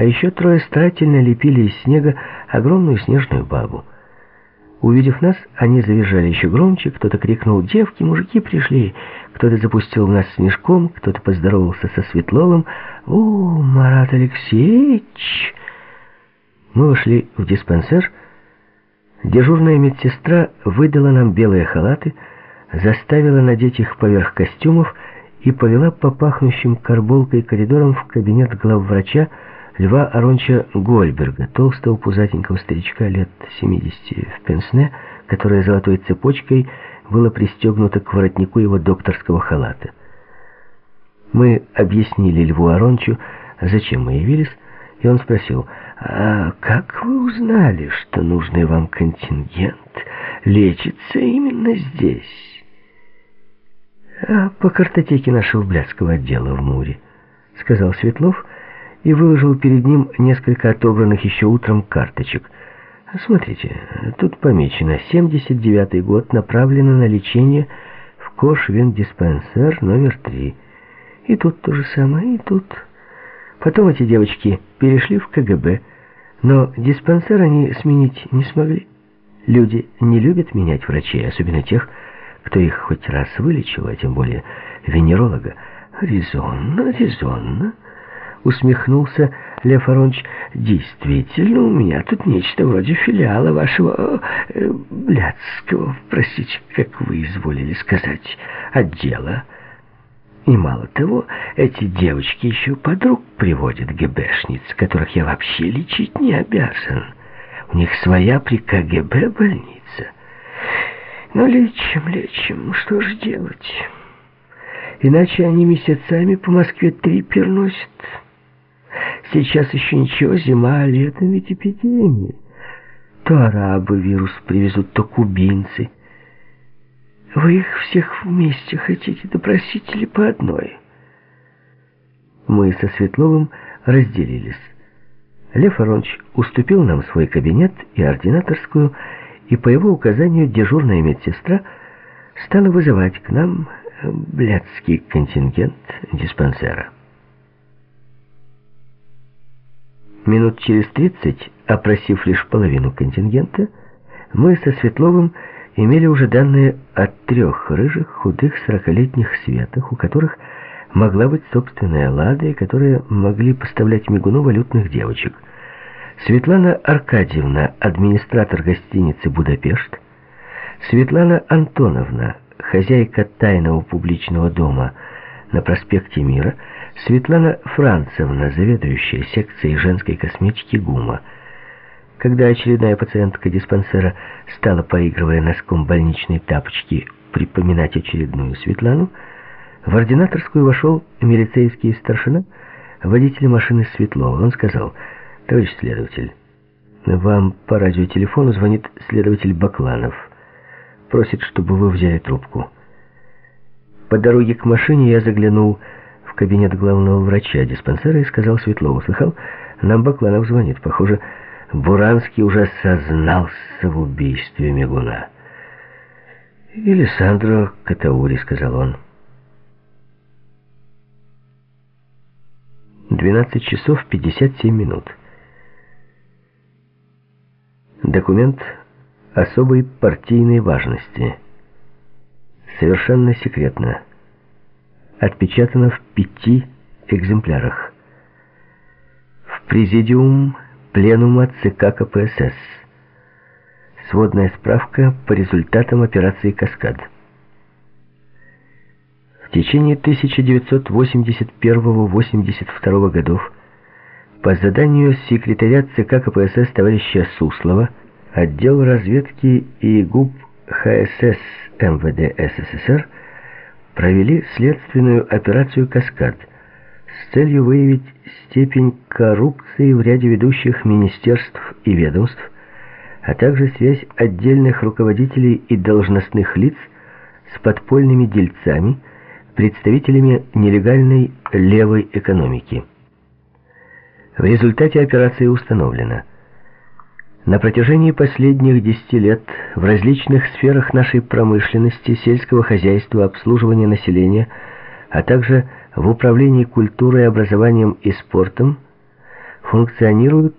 а еще трое старательно лепили из снега огромную снежную бабу. Увидев нас, они завизжали еще громче, кто-то крикнул «Девки, мужики пришли!», кто-то запустил в нас снежком, кто-то поздоровался со Светловым. «О, Марат Алексеевич!» Мы вошли в диспансер. Дежурная медсестра выдала нам белые халаты, заставила надеть их поверх костюмов и повела по пахнущим карболкой коридорам в кабинет главврача Льва Аронча Гольберга, толстого пузатенького старичка лет 70 в пенсне, которая золотой цепочкой была пристегнута к воротнику его докторского халата. Мы объяснили Льву Арончу, зачем мы явились, и он спросил, «А как вы узнали, что нужный вам контингент лечится именно здесь?» «А по картотеке нашего блядского отдела в Муре», — сказал Светлов, и выложил перед ним несколько отобранных еще утром карточек. Смотрите, тут помечено 79-й год, направлено на лечение в Кошвин-диспансер номер 3. И тут то же самое, и тут... Потом эти девочки перешли в КГБ, но диспансер они сменить не смогли. Люди не любят менять врачей, особенно тех, кто их хоть раз вылечил, а тем более венеролога. Резонно, резонно, усмехнулся Лев Аронович. Действительно, у меня тут нечто вроде филиала вашего э, блядского, простите, как вы изволили сказать, отдела. И мало того, эти девочки еще подруг приводят ГБшниц, которых я вообще лечить не обязан. У них своя при КГБ больница. Но лечим, лечим, что же делать? Иначе они месяцами по Москве три перносят. Сейчас еще ничего, зима, а летом ведь эпидемия. То арабы вирус привезут, то кубинцы. Вы их всех вместе хотите допросить или по одной? Мы со Светловым разделились. Лев Аронович уступил нам свой кабинет и ординаторскую, и по его указанию дежурная медсестра стала вызывать к нам блядский контингент диспансера. Минут через тридцать, опросив лишь половину контингента, мы со Светловым имели уже данные о трех рыжих, худых, сорокалетних светах, у которых могла быть собственная лада, и которые могли поставлять мигуну валютных девочек. Светлана Аркадьевна, администратор гостиницы «Будапешт», Светлана Антоновна, хозяйка тайного публичного дома на проспекте Мира, Светлана Францевна, заведующая секцией женской косметики ГУМа. Когда очередная пациентка диспансера стала, поигрывая носком больничной тапочки, припоминать очередную Светлану, в ординаторскую вошел милицейский старшина, водитель машины Светлова. Он сказал, «Товарищ следователь, вам по радиотелефону звонит следователь Бакланов. Просит, чтобы вы взяли трубку». По дороге к машине я заглянул кабинет главного врача диспансера и сказал Светлову, слыхал, нам Бакланов звонит. Похоже, Буранский уже сознался в убийстве Мигуна. «Или Катаури», — сказал он. 12 часов 57 минут. Документ особой партийной важности. Совершенно секретно отпечатано в пяти экземплярах. В Президиум Пленума ЦК КПСС. Сводная справка по результатам операции «Каскад». В течение 1981-82 годов по заданию секретаря ЦК КПСС товарища Суслова отдел разведки и ГУП ХСС МВД СССР провели следственную операцию «Каскад» с целью выявить степень коррупции в ряде ведущих министерств и ведомств, а также связь отдельных руководителей и должностных лиц с подпольными дельцами, представителями нелегальной левой экономики. В результате операции установлено – на протяжении последних десяти лет в различных сферах нашей промышленности, сельского хозяйства, обслуживания населения, а также в управлении культурой, образованием и спортом функционируют